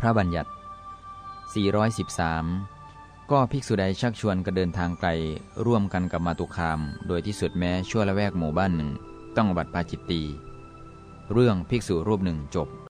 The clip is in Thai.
พระบัญญัติ 413 ก็ภิกษุใดชักชวนกระเดินทางไกล ร่วมกันกับมาตุคาม โดยที่สุดแม้ชั่วละแวกหมู่บ้านหนึ่ง ต้องบัตรปาจิตตี เรื่องภิกษุรูปหนึ่งจบ